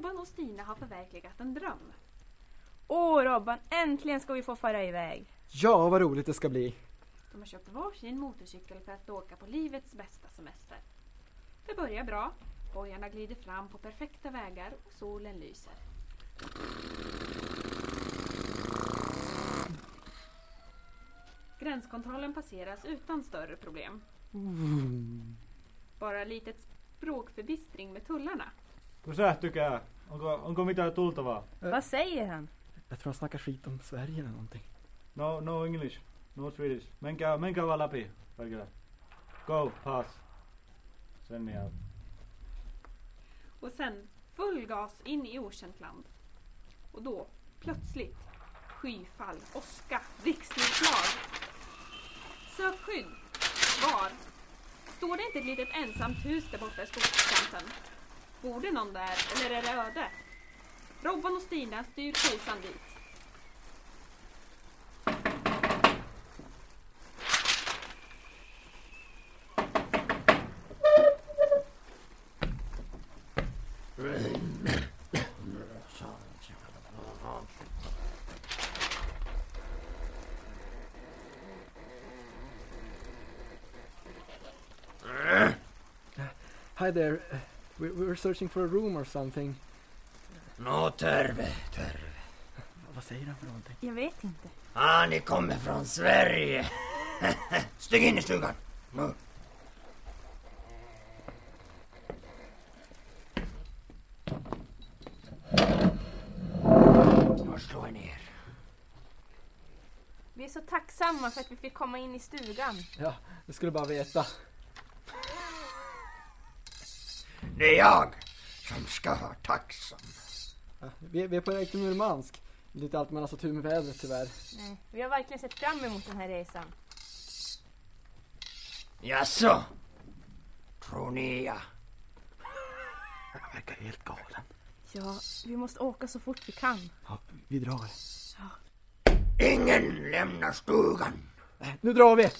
Robban och Stina har förverkligat en dröm. Åh Robban, äntligen ska vi få fara iväg. Ja, vad roligt det ska bli. De har köpt varsin motorcykel för att åka på livets bästa semester. Det börjar bra. Hojarna glider fram på perfekta vägar och solen lyser. Gränskontrollen passeras utan större problem. Bara litet språkförbistring med tullarna. Tycker Onko, onko mitään tultavaa? Vad säger han? Jag tror han snackar skit om Sverige eller någonting. No, no English. No Swedish. Menkää, menkää vaan läpi. Perkele. Go, pass. Sen ni out. Och sen full gas in i okänt land. Och då, plötsligt, skyfall, åska, blixtnedslag. Sök skydd. Var? Står det inte ett litet ensamt hus där borta i skogskanten? Bor det någon där, eller är det öde? Robban och Stina styr kejsaren dit. Hi there. Uh, We, we were searching for a room or something. Nå, Törve, Törve. Vad säger han för någonting? Jag vet inte. Ah, ni kommer från Sverige. Stig in i stugan. Nu. Nu slår jag ner. Vi är så tacksamma för att vi fick komma in i stugan. Ja, du skulle bara veta. Det är jag som ska vara tacksam. Ja, vi, vi är på väg till Murmansk. Lite allt mellan så tur med vädret tyvärr. Nej, vi har verkligen sett fram emot den här resan. Jaså? Tror ni jag? Han verkar helt galen. Ja, vi måste åka så fort vi kan. Ja, vi drar. Ingen lämnar stugan. Nej, nu drar vi!